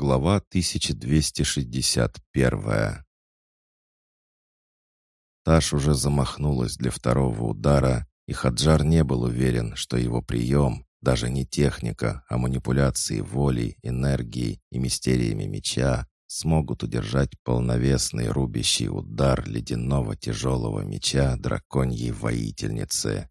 Глава 1261 Таш уже замахнулась для второго удара, и Хаджар не был уверен, что его прием, даже не техника, а манипуляции волей, энергией и мистериями меча, смогут удержать полновесный рубящий удар ледяного тяжелого меча драконьей воительницы.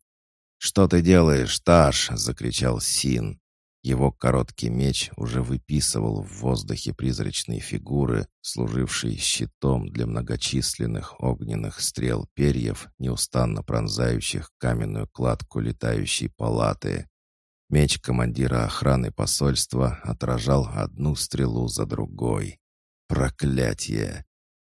«Что ты делаешь, Таш?» — закричал Син. Его короткий меч уже выписывал в воздухе призрачные фигуры, служившие щитом для многочисленных огненных стрел перьев, неустанно пронзающих каменную кладку летающей палаты. Меч командира охраны посольства отражал одну стрелу за другой. Проклятие!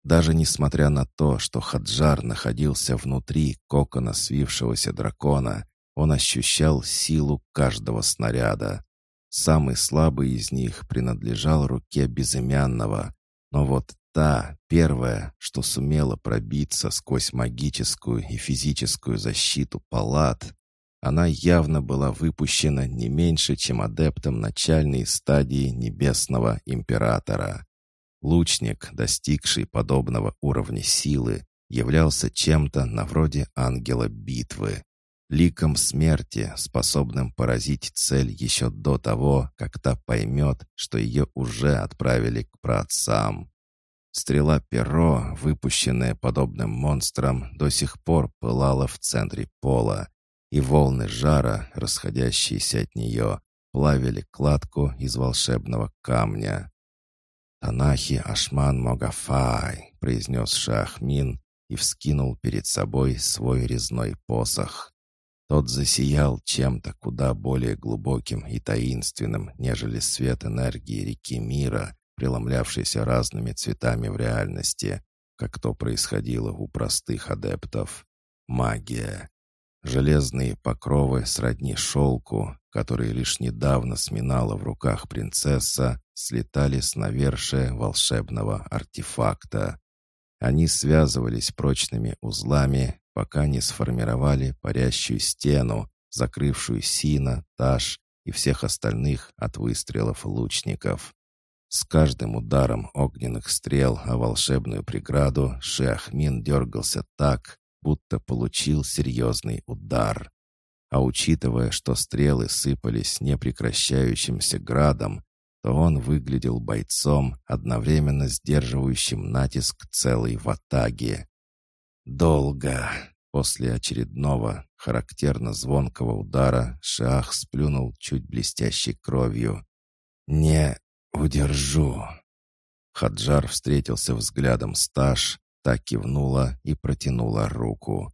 Даже несмотря на то, что Хаджар находился внутри кокона свившегося дракона, он ощущал силу каждого снаряда. Самый слабый из них принадлежал руке безымянного, но вот та, первая, что сумела пробиться сквозь магическую и физическую защиту палат, она явно была выпущена не меньше, чем адептом начальной стадии Небесного Императора. Лучник, достигший подобного уровня силы, являлся чем-то на вроде ангела битвы ликом смерти, способным поразить цель еще до того, как та поймет, что ее уже отправили к праотцам. Стрела перо, выпущенная подобным монстром, до сих пор пылала в центре пола, и волны жара, расходящиеся от нее, плавили кладку из волшебного камня. «Танахи Ашман Могафай», — произнес Шахмин и вскинул перед собой свой резной посох. Тот засиял чем-то куда более глубоким и таинственным, нежели свет энергии реки мира, преломлявшийся разными цветами в реальности, как то происходило у простых адептов. Магия. Железные покровы сродни шелку, которые лишь недавно сминала в руках принцесса, слетали с навершия волшебного артефакта. Они связывались прочными узлами, пока не сформировали парящую стену, закрывшую Сина, Таш и всех остальных от выстрелов лучников. С каждым ударом огненных стрел о волшебную преграду Шиахмин дергался так, будто получил серьезный удар. А учитывая, что стрелы сыпались непрекращающимся градом, то он выглядел бойцом, одновременно сдерживающим натиск целой ватаги. Долго. После очередного, характерно звонкого удара Шах сплюнул чуть блестящей кровью. «Не удержу». Хаджар встретился взглядом с Таш, так кивнула и протянула руку.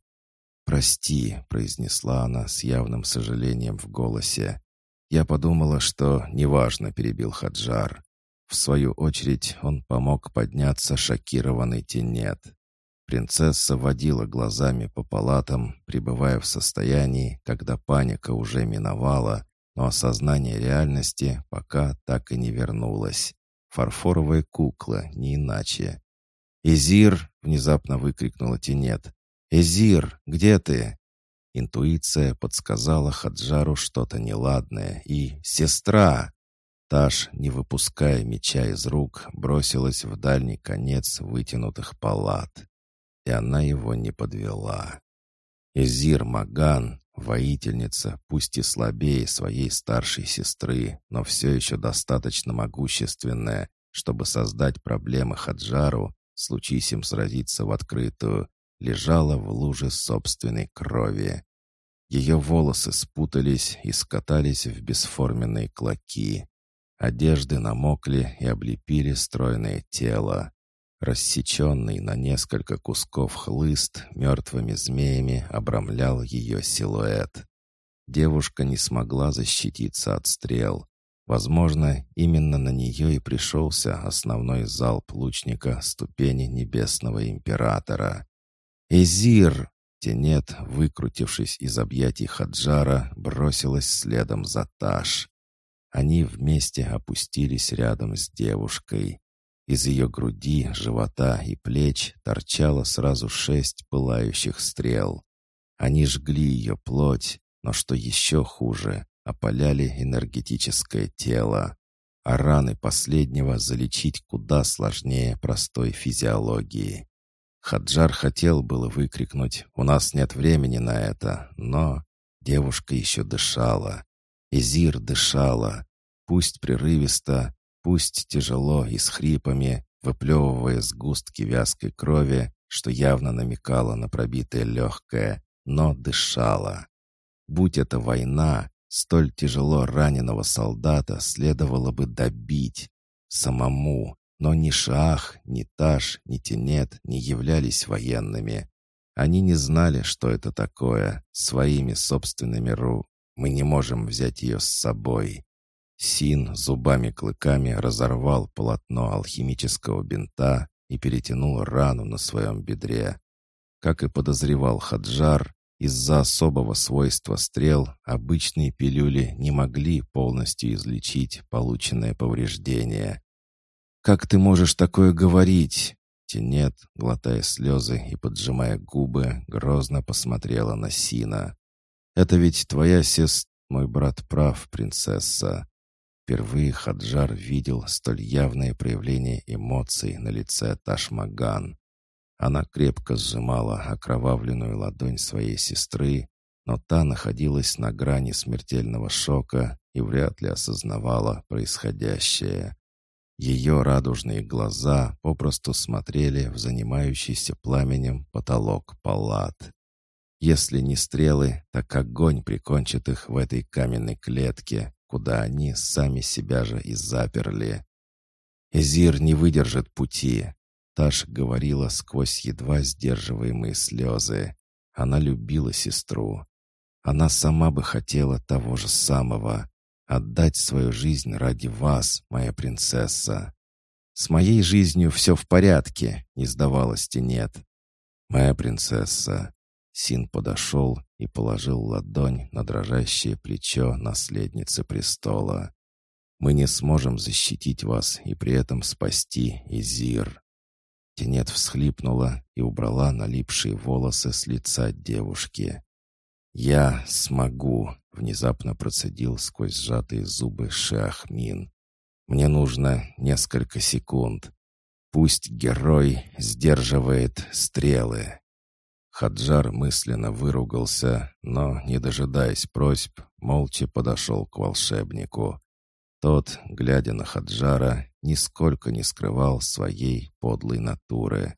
«Прости», — произнесла она с явным сожалением в голосе. «Я подумала, что неважно», — перебил Хаджар. В свою очередь он помог подняться шокированный тенет. Принцесса водила глазами по палатам, пребывая в состоянии, когда паника уже миновала, но осознание реальности пока так и не вернулось. Фарфоровая кукла, не иначе. «Изир!» — внезапно выкрикнула Тенет. «Эзир, где ты?» Интуиция подсказала Хаджару что-то неладное и «Сестра!» Таш, не выпуская меча из рук, бросилась в дальний конец вытянутых палат и она его не подвела. Эзир Маган, воительница, пусть и слабее своей старшей сестры, но все еще достаточно могущественная, чтобы создать проблемы Хаджару, случись им сразиться в открытую, лежала в луже собственной крови. Ее волосы спутались и скатались в бесформенные клоки. Одежды намокли и облепили стройное тело. Рассеченный на несколько кусков хлыст мертвыми змеями обрамлял ее силуэт. Девушка не смогла защититься от стрел. Возможно, именно на нее и пришелся основной залп лучника ступени Небесного Императора. «Эзир!» Тенет, выкрутившись из объятий Хаджара, бросилась следом за Таш. Они вместе опустились рядом с девушкой. Из ее груди, живота и плеч торчало сразу шесть пылающих стрел. Они жгли ее плоть, но что еще хуже, опаляли энергетическое тело. а раны последнего залечить куда сложнее простой физиологии. Хаджар хотел было выкрикнуть «У нас нет времени на это», но девушка еще дышала. Изир дышала, пусть прерывисто, пусть тяжело и с хрипами, выплевывая сгустки вязкой крови, что явно намекало на пробитое легкое, но дышала. Будь это война, столь тяжело раненого солдата следовало бы добить самому, но ни Шах, ни Таш, ни Тенет не являлись военными. Они не знали, что это такое, своими собственными ру. Мы не можем взять ее с собой. Син зубами-клыками разорвал полотно алхимического бинта и перетянул рану на своем бедре. Как и подозревал Хаджар, из-за особого свойства стрел обычные пилюли не могли полностью излечить полученное повреждение. «Как ты можешь такое говорить?» Тенет, глотая слезы и поджимая губы, грозно посмотрела на Сина. «Это ведь твоя сестра, мой брат прав, принцесса. Впервые Хаджар видел столь явное проявление эмоций на лице Ташмаган. Она крепко сжимала окровавленную ладонь своей сестры, но та находилась на грани смертельного шока и вряд ли осознавала происходящее. Ее радужные глаза попросту смотрели в занимающийся пламенем потолок палат. Если не стрелы, так огонь прикончит их в этой каменной клетке, куда они сами себя же и заперли. «Эзир не выдержит пути», — Таш говорила сквозь едва сдерживаемые слезы. Она любила сестру. Она сама бы хотела того же самого — отдать свою жизнь ради вас, моя принцесса. «С моей жизнью все в порядке», — не сдавалась Тенет. «Моя принцесса, Син подошел и положил ладонь на дрожащее плечо наследницы престола. «Мы не сможем защитить вас и при этом спасти Изир». Тенет всхлипнула и убрала налипшие волосы с лица девушки. «Я смогу», — внезапно процедил сквозь сжатые зубы Шахмин. «Мне нужно несколько секунд. Пусть герой сдерживает стрелы». Хаджар мысленно выругался, но, не дожидаясь просьб, молча подошел к волшебнику. Тот, глядя на Хаджара, нисколько не скрывал своей подлой натуры.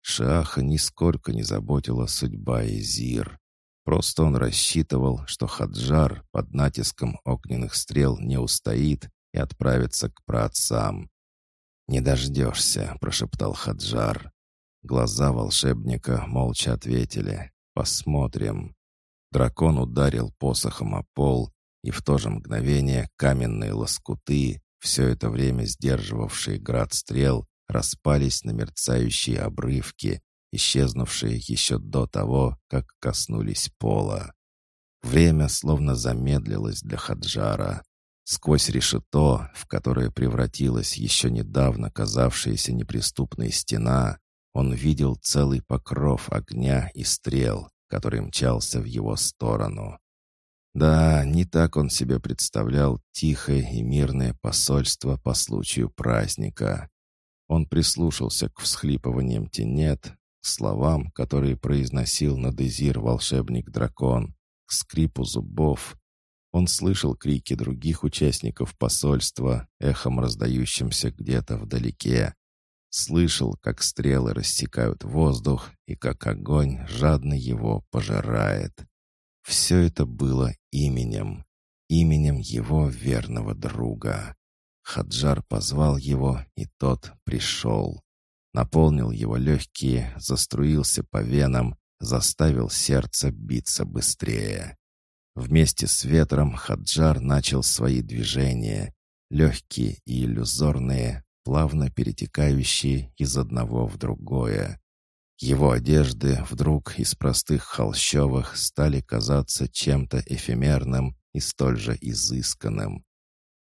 Шаха нисколько не заботила судьба Изир. Просто он рассчитывал, что Хаджар под натиском огненных стрел не устоит и отправится к праотцам. «Не дождешься», — прошептал Хаджар. Глаза волшебника молча ответили «Посмотрим». Дракон ударил посохом о пол, и в то же мгновение каменные лоскуты, все это время сдерживавшие град стрел, распались на мерцающие обрывки, исчезнувшие еще до того, как коснулись пола. Время словно замедлилось для Хаджара. Сквозь решето, в которое превратилась еще недавно казавшаяся неприступной стена, он видел целый покров огня и стрел, который мчался в его сторону. Да, не так он себе представлял тихое и мирное посольство по случаю праздника. Он прислушался к всхлипываниям тенет, к словам, которые произносил на дезир волшебник-дракон, к скрипу зубов. Он слышал крики других участников посольства, эхом раздающимся где-то вдалеке, Слышал, как стрелы рассекают воздух и как огонь жадно его пожирает. Все это было именем, именем его верного друга. Хаджар позвал его, и тот пришел. Наполнил его легкие, заструился по венам, заставил сердце биться быстрее. Вместе с ветром Хаджар начал свои движения, легкие и иллюзорные, плавно перетекающие из одного в другое. Его одежды вдруг из простых холщовых стали казаться чем-то эфемерным и столь же изысканным.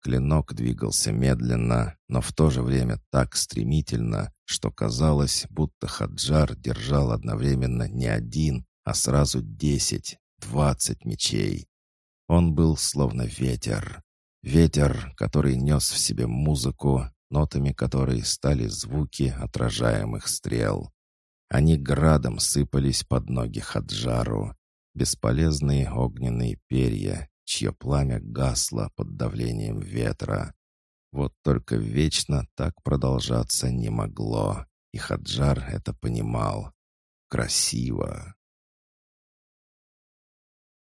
Клинок двигался медленно, но в то же время так стремительно, что казалось, будто Хаджар держал одновременно не один, а сразу десять, двадцать мечей. Он был словно ветер. Ветер, который нес в себе музыку, нотами которой стали звуки отражаемых стрел. Они градом сыпались под ноги Хаджару, бесполезные огненные перья, чье пламя гасло под давлением ветра. Вот только вечно так продолжаться не могло, и Хаджар это понимал. Красиво.